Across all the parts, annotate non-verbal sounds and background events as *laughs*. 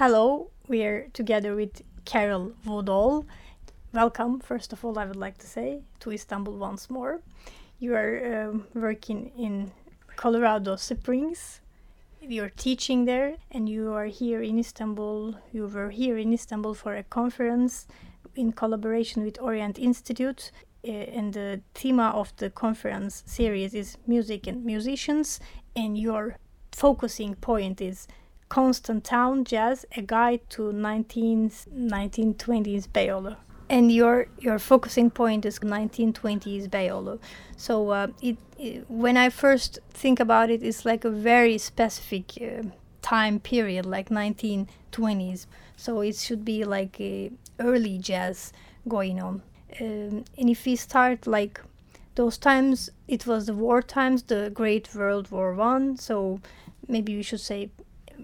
hello, we're together with Carole Woodall. Welcome, first of all, I would like to say, to Istanbul once more. You are um, working in Colorado Springs. You're teaching there, and you are here in Istanbul. You were here in Istanbul for a conference in collaboration with Orient Institute. Uh, and the theme of the conference series is music and musicians, and your focusing point is Constant Town Jazz, a guide to 19th, 1920s Beyoğlu. And your your focusing point is 1920s Beyoğlu. So uh, it, it, when I first think about it, it's like a very specific uh, time period, like 1920s. So it should be like a early jazz going on. Um, and if we start like those times, it was the war times, the Great World War One. So maybe we should say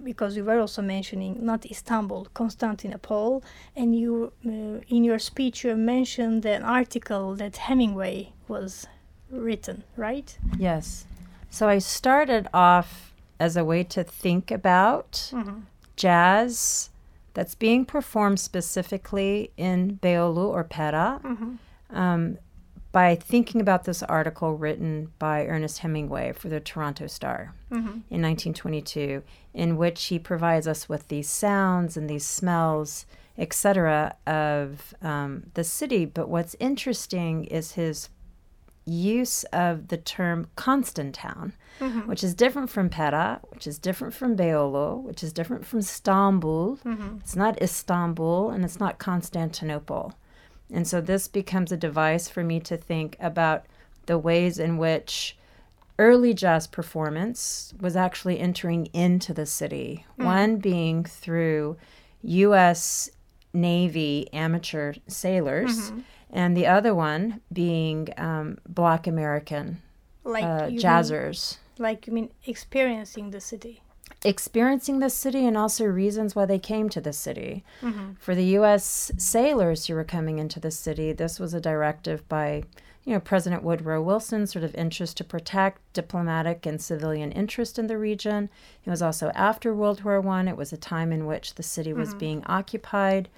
because you were also mentioning not Istanbul, Constantinople, and you uh, in your speech you mentioned an article that Hemingway was written, right? Yes. So I started off as a way to think about mm-hmm. jazz that's being performed specifically in Beyoğlu or Pera. Mm-hmm. Um, by thinking about this article written by Ernest Hemingway for the Toronto Star mm-hmm. in 1922, in which he provides us with these sounds and these smells, etc., of um, the city. But what's interesting is his use of the term Constantown, mm-hmm. which is different from Pera, which is different from Beyoğlu, which is different from Istanbul. Mm-hmm. It's not Istanbul and it's not Constantinople. And so this becomes a device for me to think about the ways in which early jazz performance was actually entering into the city. Mm. One being through U.S. Navy amateur sailors, mm-hmm. and the other one being um, Black American like uh, jazzers. Mean, like you mean experiencing the city? Experiencing the city and also reasons why they came to the city. Mm-hmm. For the U.S. sailors who were coming into the city, this was a directive by you know President Woodrow Wilson, sort of interest to protect diplomatic and civilian interest in the region. It was also after World War One. It was a time in which the city was mm-hmm. being occupied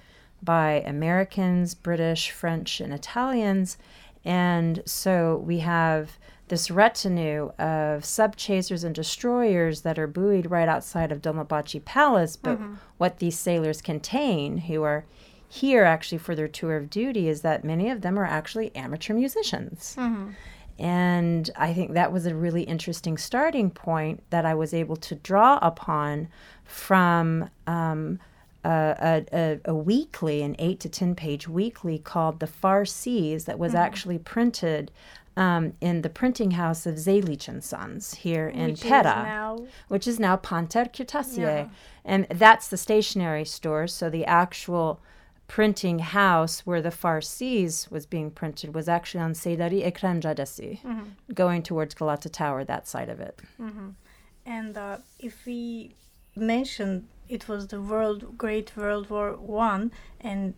by Americans, British, French, and Italians, and so we have this retinue of sub chasers and destroyers that are buoyed right outside of Dolmabahce Palace. But mm-hmm. what these sailors contain, who are here actually for their tour of duty, is that many of them are actually amateur musicians. Mm-hmm. And I think that was a really interesting starting point that I was able to draw upon from um, a, a, a, weekly, an eight to 10 page weekly called The Far Seas, that was mm-hmm. actually printed um, in the printing house of Zeylich and Sons here in which now... which is now Panter Kırtasiye. Yeah. And that's the stationery store. So the actual printing house where the Far Seas was being printed was actually on Serdar-ı Ekrem Caddesi, mm-hmm. going towards Galata Tower, that side of it. Mm-hmm. And uh, if we mention it was the world Great World War One, and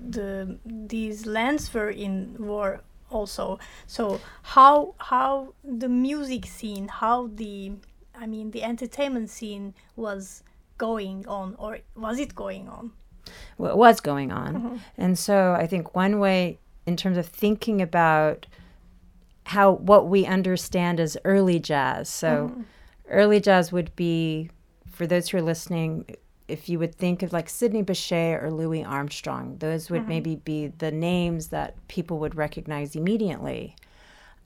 the these lands were in war also. So how how the music scene, how the I mean the entertainment scene was going on, or was it going on? Well, it was going on, mm-hmm. and so I think one way in terms of thinking about how what we understand as early jazz. So mm-hmm. early jazz would be for those who are listening if you would think of like Sidney Bechet or Louis Armstrong, those would mm-hmm. maybe be the names that people would recognize immediately.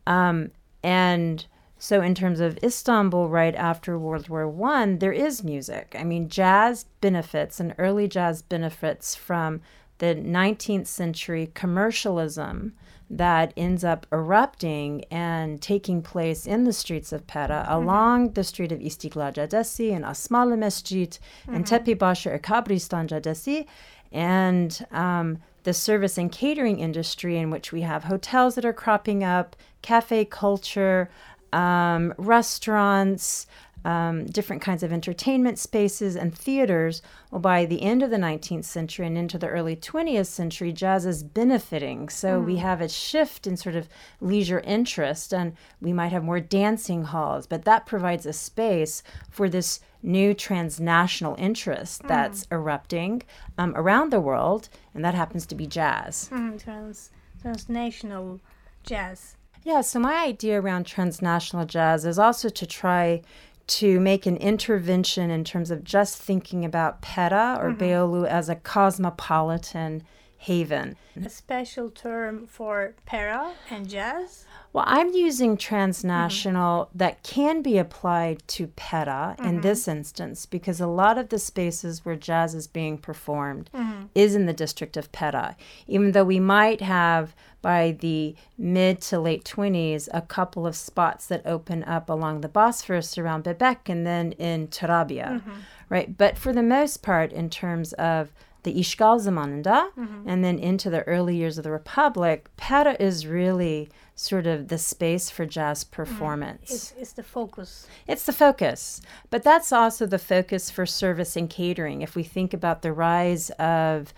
Um, and so, in terms of Istanbul, right after World War One, there is music. I mean, jazz benefits and early jazz benefits from the 19th century commercialism that ends up erupting and taking place in the streets of Pera, mm-hmm. along the street of Istiklal Caddesi and Asmalı Mescid mm-hmm. and Tepe Başı Kabristan Caddesi, and um, the service and catering industry, in which we have hotels that are cropping up, cafe culture, um, restaurants, um, different kinds of entertainment spaces and theaters. Well, by the end of the 19th century and into the early 20th century, jazz is benefiting. So mm. we have a shift in sort of leisure interest, and we might have more dancing halls, but that provides a space for this new transnational interest that's erupting um, around the world, and that happens to be jazz. Mm, trans transnational jazz. Yeah, so my idea around transnational jazz is also to try to make an intervention in terms of just thinking about Pera or mm-hmm. Beyoğlu as a cosmopolitan haven. A special term for Pera and jazz. Well, I'm using transnational mm-hmm. that can be applied to Pera in mm-hmm. this instance because a lot of the spaces where jazz is being performed is in the district of Pera. Even though we might have by the mid to late 20s a couple of spots that open up along the Bosphorus around Bebek and then in Tarabya, mm-hmm. right? But for the most part, in terms of the Ishgal zamanında mm-hmm. and then into the early years of the Republic, Pera is really sort of the space for jazz mm-hmm. performance. It's, it's the focus. It's the focus, but that's also the focus for service and catering. If we think about the rise of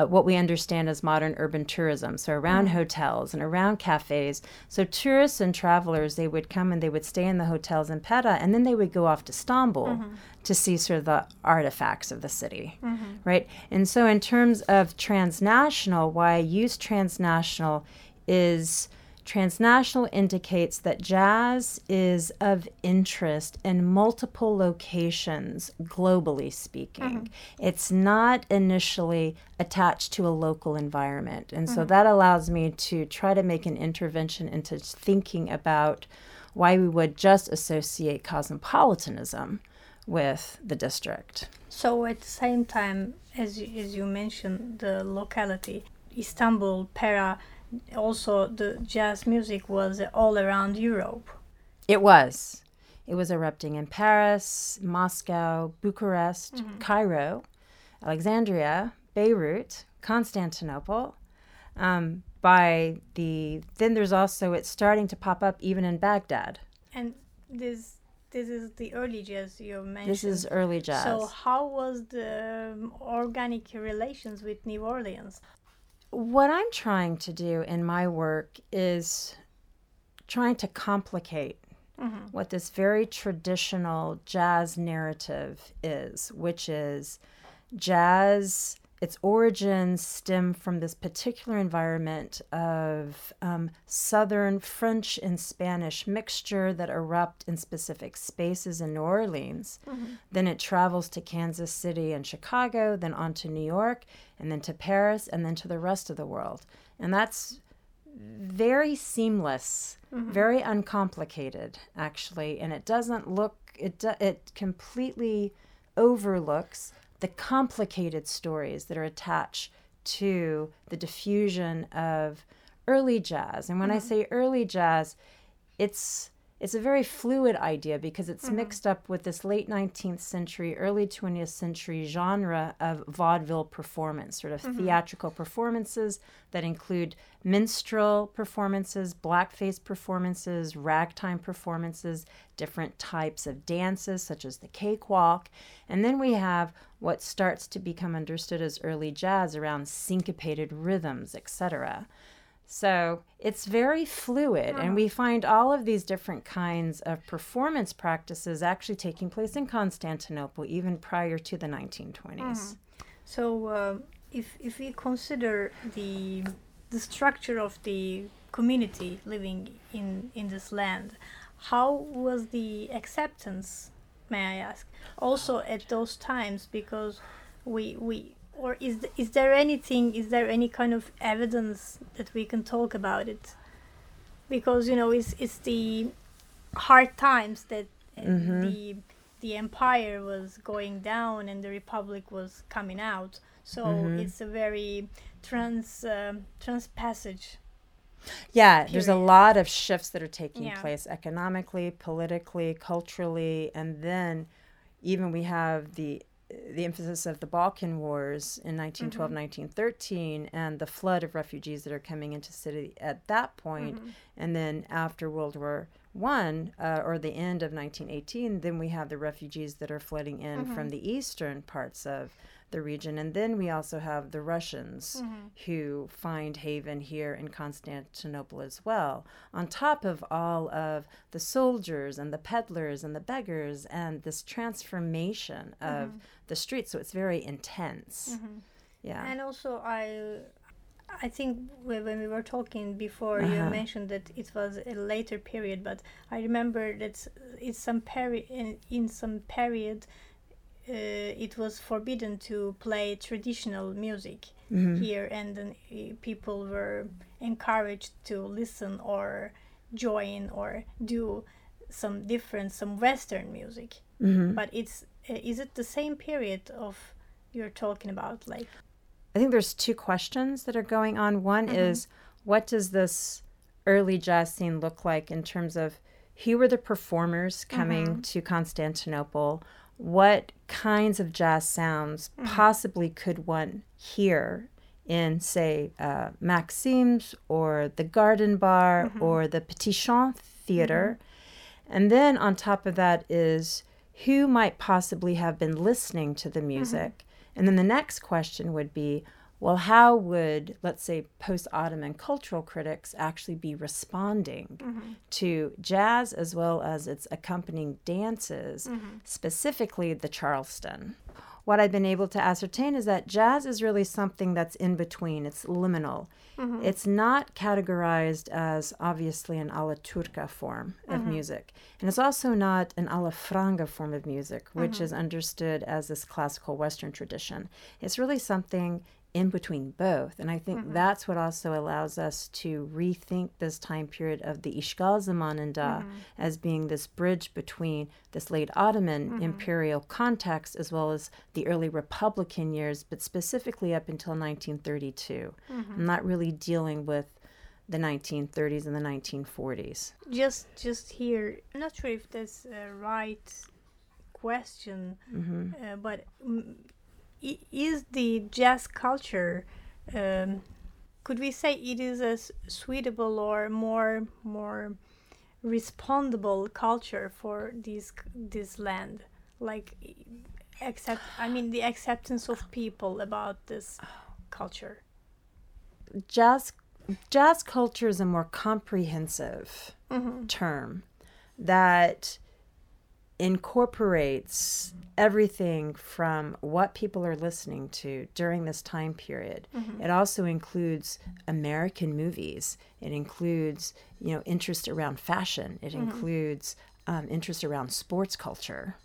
uh, what we understand as modern urban tourism, so around mm. hotels and around cafes, so tourists and travelers they would come and they would stay in the hotels in Pera, and then they would go off to Istanbul mm-hmm. to see sort of the artifacts of the city, mm-hmm. right? And so, in terms of transnational, why I use transnational is transnational indicates that jazz is of interest in multiple locations, globally speaking. Mm-hmm. It's not initially attached to a local environment. And so mm-hmm. that allows me to try to make an intervention into thinking about why we would just associate cosmopolitanism with the district. So at the same time, as you, as you mentioned, the locality, Istanbul, Pera, also the jazz music was all around Europe. It was. It was erupting in Paris, Moscow, Bucharest, Cairo, Alexandria, Beirut, Constantinople. Um, by the then there's also it's starting to pop up even in Baghdad. And this this is the early jazz you mentioned. This is early jazz. So how was the um, organic relations with New Orleans? What I'm trying to do in my work is trying to complicate mm-hmm. what this very traditional jazz narrative is, which is jazz. Its origins stem from this particular environment of um, Southern French and Spanish mixture that erupt in specific spaces in New Orleans. Then it travels to Kansas City and Chicago, then on to New York, and then to Paris, and then to the rest of the world. And that's very seamless, very uncomplicated, actually. And it doesn't look, it, do, it completely overlooks the complicated stories that are attached to the diffusion of early jazz. And when I mm-hmm. say early jazz, it's it's a very fluid idea because it's mm-hmm. mixed up with this late 19th century, early 20th century genre of vaudeville performance, sort of mm-hmm. theatrical performances that include minstrel performances, blackface performances, ragtime performances, different types of dances such as the cakewalk. And then we have what starts to become understood as early jazz around syncopated rhythms, etc. So it's very fluid, and we find all of these different kinds of performance practices actually taking place in Constantinople even prior to the 1920s. So uh, if if we consider the the structure of the community living in in this land, how was the acceptance? May I ask? Also at those times, because we we or is th- is there anything? Is there any kind of evidence that we can talk about it? Because you know, it's it's the hard times that uh, the the empire was going down and the republic was coming out. So it's a very trans um trans passage. Yeah, there's a lot of shifts that are taking Yeah. place economically, politically, culturally, and then even we have the the emphasis of the Balkan Wars in 1912, 1913, mm-hmm. and the flood of refugees that are coming into city at that point. Mm-hmm. and then after World War One uh, or the end of 1918, then we have the refugees that are flooding in mm-hmm. from the eastern parts of the region. And then we also have the Russians mm-hmm. who find haven here in Constantinople as well, on top of all of the soldiers and the peddlers and the beggars and this transformation of mm-hmm. the streets. So it's very intense. Mm-hmm. Yeah. And also, I I think when we were talking before, you Uh-huh. mentioned that it was a later period, but I remember that it's some period in, in some period it was forbidden to play traditional music Mm-hmm. here, and then uh, people were encouraged to listen or join or do some different, some Western music. Mm-hmm. But it's uh, is it the same period of you're talking about, like? I think there's two questions that are going on. One Mm-hmm. is what does this early jazz scene look like in terms of who were the performers coming Mm-hmm. to Constantinople? What kinds of jazz sounds Mm-hmm. possibly could one hear in, say, uh, Maxime's or the Garden Bar Mm-hmm. or the Petit Champ Theater? And then on top of that is who might possibly have been listening to the music. And then the next question would be well, how would, let's say, post Ottoman cultural critics actually be responding mm-hmm. to jazz as well as its accompanying dances, mm-hmm. specifically the Charleston? What I've been able to ascertain is that jazz is really something that's in between, it's liminal. Mm-hmm. It's not categorized as obviously an alla turca form of music. And it's also not an alla franga form of music, which is understood as this classical Western tradition. It's really something in between both. And I think mm-hmm. that's what also allows us to rethink this time period of the Ishgal Zamananda mm-hmm. as being this bridge between this late Ottoman mm-hmm. imperial context as well as the early Republican years, but specifically up until 1932. I'm not really dealing with the 1930s and the 1940s. just just here i'm not sure if that's a right question uh, but i- is the jazz culture um, could we say it is a suitable or more more respondable culture for this this land? Like accept i mean the acceptance of people about this culture. Jazz jazz culture is a more comprehensive term that incorporates everything from what people are listening to during this time period. It also includes American movies. It includes, you know, interest around fashion. It includes um, interest around sports culture.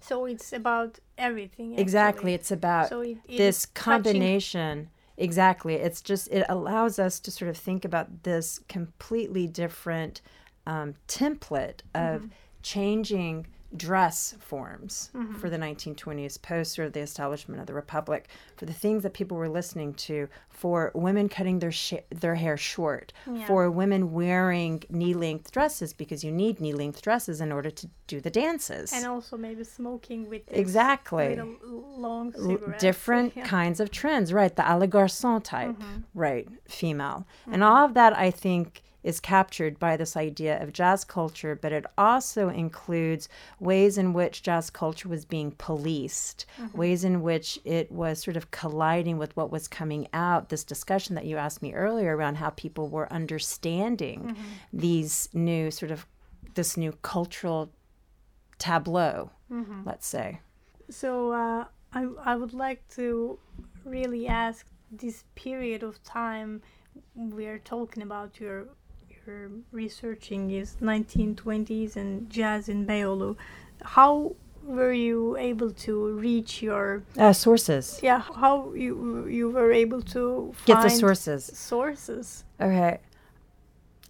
so it's about everything Exactly. It's about so it, it this is touching- combination exactly it's just it allows us to sort of think about this completely different um, template of Mm-hmm. Changing dress forms for the 1920s post sort of the establishment of the republic for the things that people were listening to for women cutting their sh- their hair short Yeah. for women wearing knee-length dresses because you need knee-length dresses in order to do the dances and also maybe smoking with Exactly. little long cigarettes. different *laughs* Yeah. kinds of trends, right? The à la garçon type, Mm-hmm. right? Female. And all of that, I think, is captured by this idea of jazz culture, but it also includes ways in which jazz culture was being policed, Mm-hmm. ways in which it was sort of colliding with what was coming out. This discussion that you asked me earlier around how people were understanding Mm-hmm. these new sort of this new cultural tableau, Mm-hmm. let's say. So uh, I I would like to really ask this period of time we're talking about your researching is 1920s and jazz in Beyoğlu. How were you able to reach your Uh, sources. yeah how you you were able to Get the sources. sources Okay.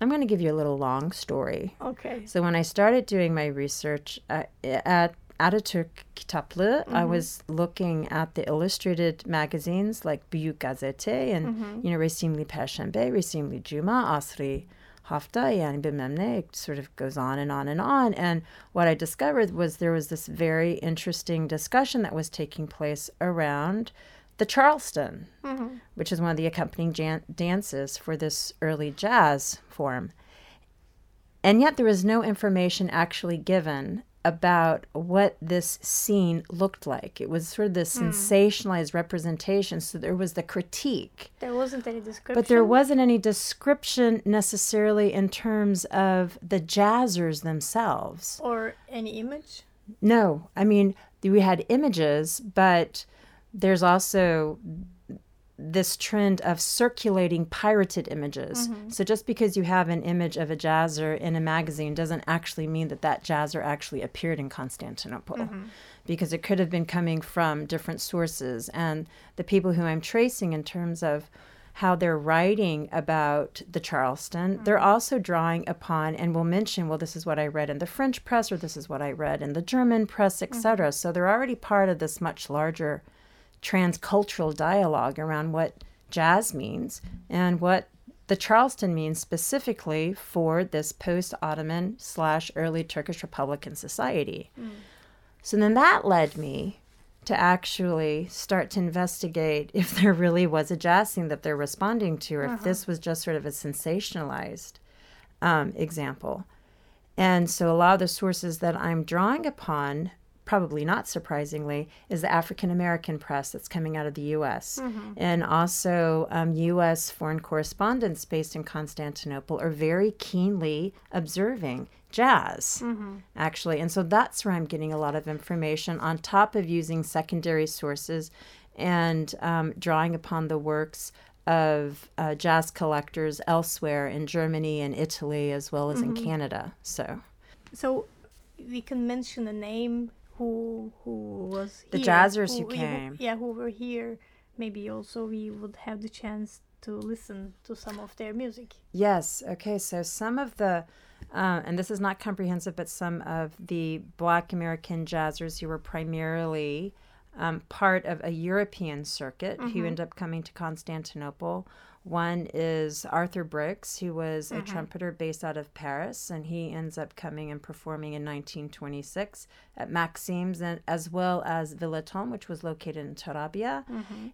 I'm going to give you a little long story. okay So, when I started doing my research uh, at, at Ataturk Kitaplığı, I mm-hmm. was looking at the illustrated magazines like Büyük Gazete and, mm-hmm. you know, Resimli Perşembe, Resimli Cuma, Asri Hafta, yani bilmem ne. It sort of goes on and on and on. And what I discovered was there was this very interesting discussion that was taking place around the Charleston, mm-hmm. which is one of the accompanying jan- dances for this early jazz form. And yet there was no information actually given about what this scene looked like. It was sort of this Hmm. sensationalized representation. So there was the critique, There wasn't any description. but there wasn't any description necessarily in terms of the jazzers themselves. or any image. No, I mean, we had images, but there's also this trend of circulating pirated images. Mm-hmm. So just because you have an image of a jazzer in a magazine doesn't actually mean that that jazzer actually appeared in Constantinople. Mm-hmm. Because it could have been coming from different sources. And the people who I'm tracing in terms of how they're writing about the Charleston, mm-hmm. they're also drawing upon and will mention, well, this is what I read in the French press, or this is what I read in the German press, etc. So they're already part of this much larger transcultural dialogue around what jazz means and what the Charleston means specifically for this post Ottoman slash early Turkish Republican society. So then that led me to actually start to investigate if *laughs* there really was a jazz scene that they're responding to, or if this was just sort of a sensationalized um, example. And so a lot of the sources that I'm drawing upon, probably not surprisingly, is the African American press that's coming out of the US. And also, um, US foreign correspondents based in Constantinople are very keenly observing jazz, actually. And so that's where I'm getting a lot of information on top of using secondary sources and um, drawing upon the works of uh, jazz collectors elsewhere in Germany and Italy, as well as in Canada. So So we can mention a name who who was here. The here, jazzers who who- came. yeah, who were here. Maybe also we would have the chance to listen to some of their music. Yes. Okay. So some of the, uh, and this is not comprehensive, but some of the Black American jazzers who were primarily um, part of a European circuit who end up coming to Constantinople. One is Arthur Briggs, who was a trumpeter based out of Paris, and he ends up coming and performing in 1926 at Maxime's, and as well as Villeton, which was located in Tarabia.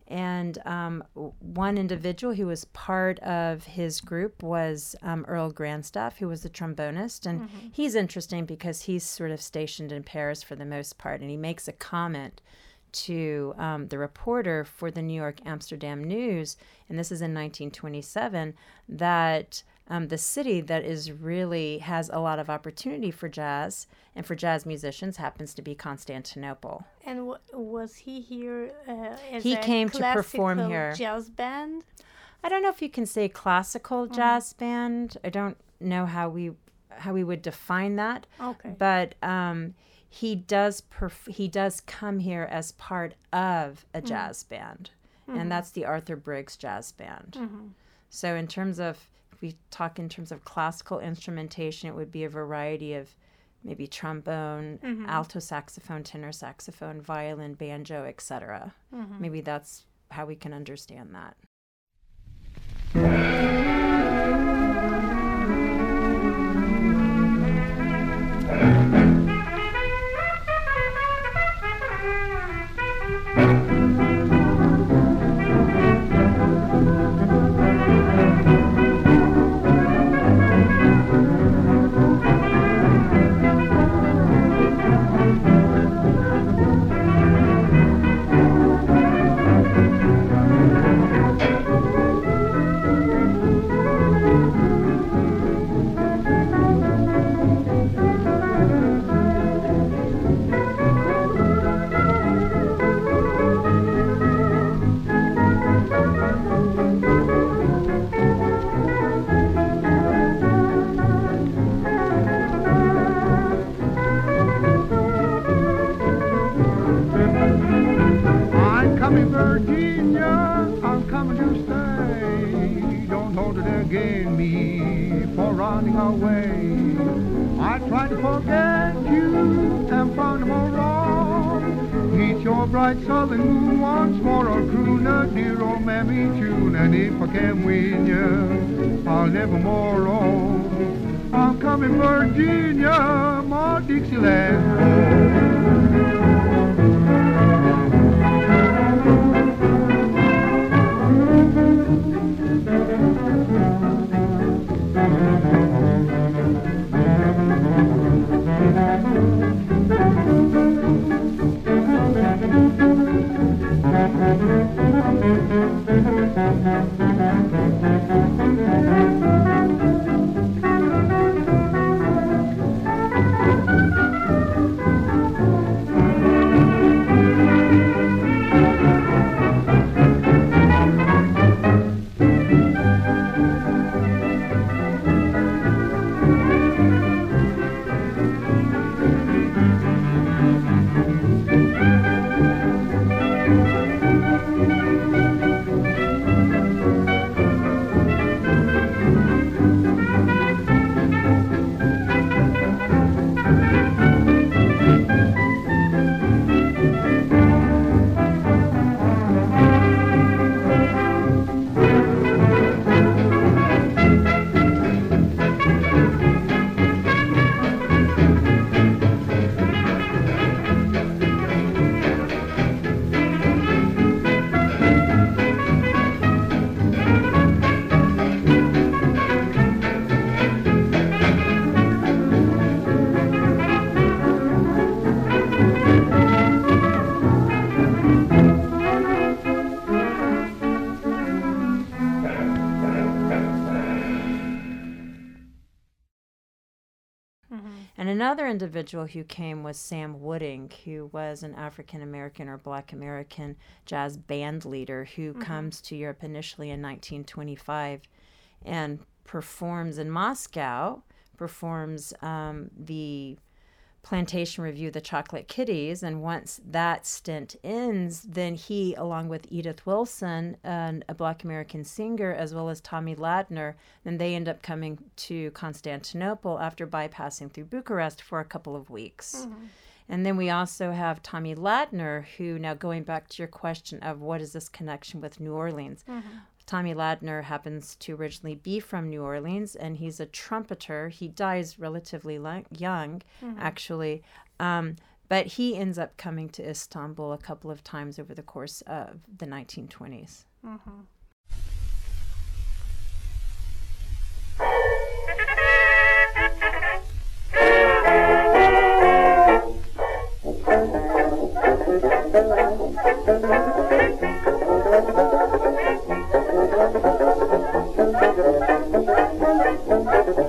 And um, one individual who was part of his group was um, Earl Granstaff, who was the trombonist. And he's interesting because he's sort of stationed in Paris for the most part, and he makes a comment to um, the reporter for the New York Amsterdam News, and this is in 1927, that um, the city that is really has a lot of opportunity for jazz and for jazz musicians happens to be Constantinople. And w- was he here uh, as He a came to perform here. Jazz band. I don't know if you can say classical jazz band. I don't know how we how we would define that. Okay. But um, he does perf- he does come here as part of a mm-hmm. jazz band, and mm-hmm. that's the Arthur Briggs Jazz Band. Mm-hmm. So in terms of if we talk in terms of classical instrumentation, it would be a variety of maybe trombone, alto saxophone, tenor saxophone, violin, banjo, etc. Maybe that's how we can understand that. *laughs* against me for running away. I tried to forget you and found all wrong. Meet your bright southern moon once more, or croon a dear old mammy tune. And if I can win you, I'll never more roam. I'm coming, Virginia, my Dixieland home. And another individual who came was Sam Wooding, who was an African American or Black American jazz band leader who comes to Europe initially in 1925 and performs in Moscow, performs um, the Plantation Review, The Chocolate Kiddies. And once that stint ends, then he, along with Edith Wilson, and a Black American singer, as well as Tommy Ladnier, then they end up coming to Constantinople after bypassing through Bucharest for a couple of weeks. Mm-hmm. And then we also have Tommy Ladnier, who, now going back to your question of what is this connection with New Orleans, mm-hmm. Tommy Ladnier happens to originally be from New Orleans, and he's a trumpeter. He dies relatively li- young, actually. Um, but he ends up coming to Istanbul a couple of times over the course of the 1920s. *laughs* Thank you.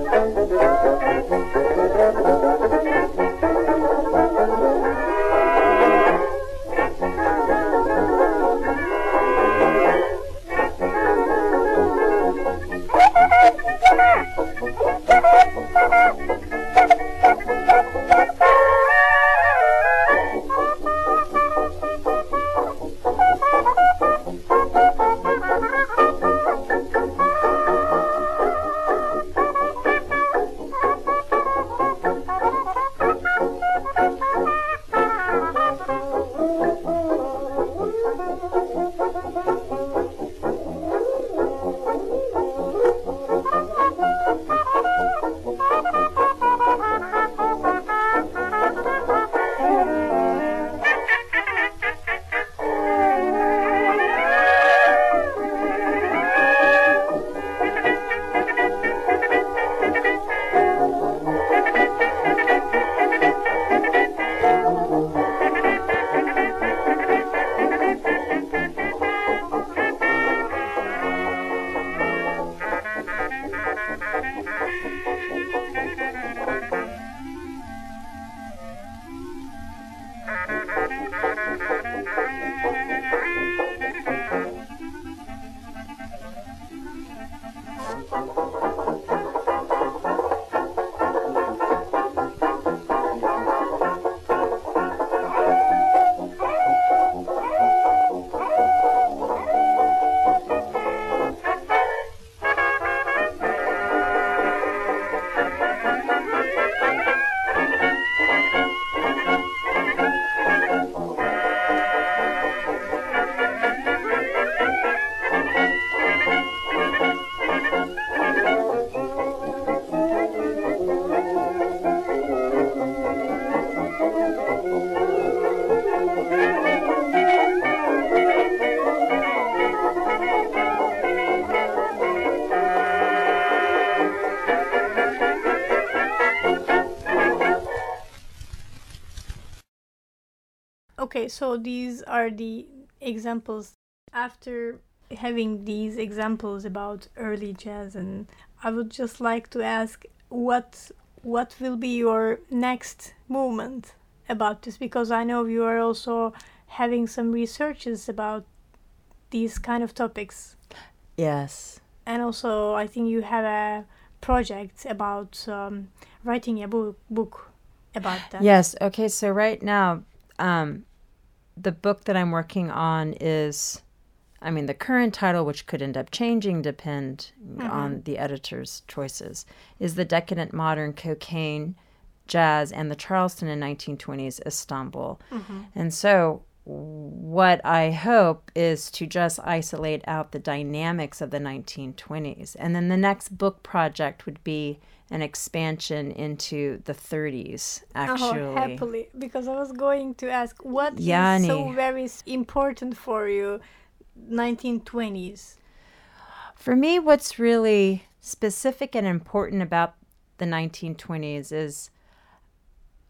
Okay, so these are the examples after having these examples about early jazz and I would just like to ask what what will be your next movement about this because I know you are also having some researches about these kind of topics. Yes. And also I think you have a project about um, writing a book book about that. Yes. Okay. So right now, um, the book that I'm working on is I mean, the current title, which could end up changing, depend mm-hmm. on the editor's choices, is The Decadent Modern Cocaine, Jazz, and the Charleston in 1920s Istanbul. Mm-hmm. And so, what I hope is to just isolate out the dynamics of the 1920s. And then the next book project would be an expansion into the 30s, actually. Oh, happily. Because I was going to ask, what Yani. is so very important for you 1920s? For me, what's really specific and important about the 1920s is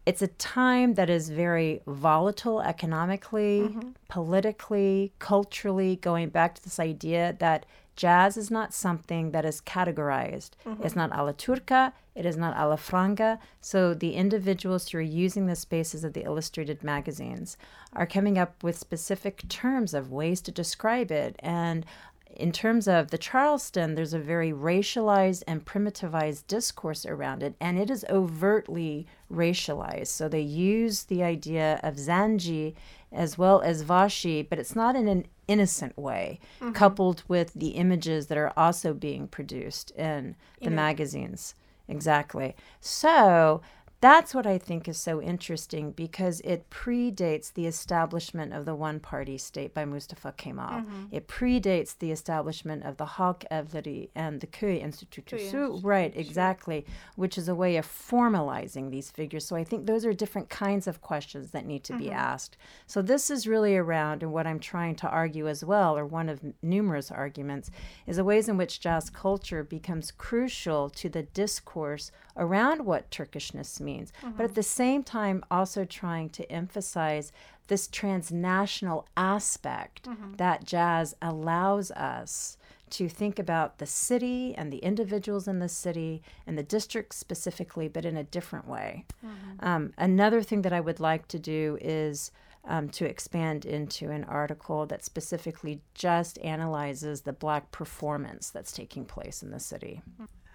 it's a time that is very volatile economically, mm-hmm. politically, culturally, going back to this idea that jazz is not something that is categorized. Mm-hmm. It's not alla turca, it is not alla franga. So the individuals who are using the spaces of the illustrated magazines are coming up with specific terms of ways to describe it. And in terms of the Charleston, there's a very racialized and primitivized discourse around it, and it is overtly racialized. So they use the idea of Zanji as well as Vashi, but it's not in an innocent way, mm-hmm. coupled with the images that are also being produced in the in magazines. Exactly. So that's what I think is so interesting because it predates the establishment of the one party state by Mustafa Kemal. Mm-hmm. It predates the establishment of the Halk Evleri and the Köy Institute. right, exactly, which is a way of formalizing these figures. So I think those are different kinds of questions that need to mm-hmm. be asked. So this is really around, and what I'm trying to argue as well, or one of numerous arguments, is the ways in which jazz culture becomes crucial to the discourse around what Turkishness means means, mm-hmm. but at the same time, also trying to emphasize this transnational aspect mm-hmm. that jazz allows us to think about the city and the individuals in the city and the district specifically, but in a different way. Mm-hmm. Um, another thing that I would like to do is um, to expand into an article that specifically just analyzes the Black performance that's taking place in the city.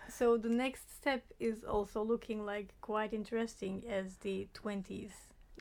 So the next step is also looking like quite interesting as the 20s.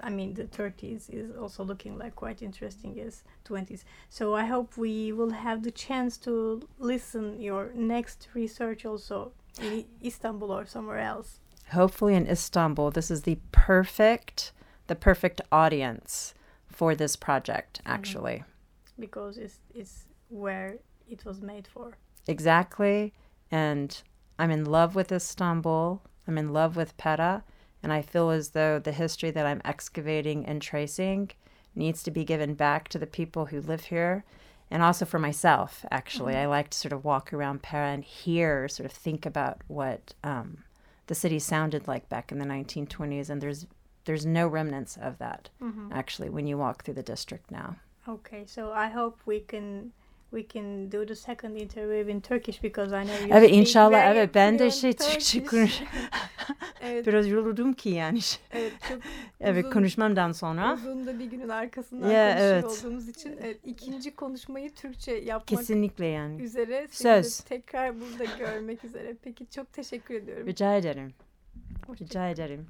I mean, the 30s is also looking like quite interesting as 20s. So I hope we will have the chance to listen your next research also in Istanbul or somewhere else. Hopefully in Istanbul. This is the perfect the perfect audience for this project mm-hmm. actually. Mm-hmm. Because it's it's where it was made for. Exactly. And I'm in love with Istanbul. I'm in love with Pera. And I feel as though the history that I'm excavating and tracing needs to be given back to the people who live here and also for myself actually mm-hmm. i like to sort of walk around pera and hear sort of think about what um, the city sounded like back in the 1920s and there's there's no remnants of that mm-hmm. actually when you walk through the district now okay so i hope we can we can do the second interview in Turkish because I know you Evet inşallah evet ben de şey Türkçe konuş. *laughs* evet. Biraz yoruldum ki yani. Evet çok *laughs* Evet uzun, konuşmamdan sonra. Uzun da bir günün arkasından yeah, konuşuyor evet. olduğumuz için evet, ikinci konuşmayı Türkçe yapmak Kesinlikle yani. üzere. Söz. Tekrar burada görmek üzere. Peki çok teşekkür ediyorum. Rica ederim. Rica ederim.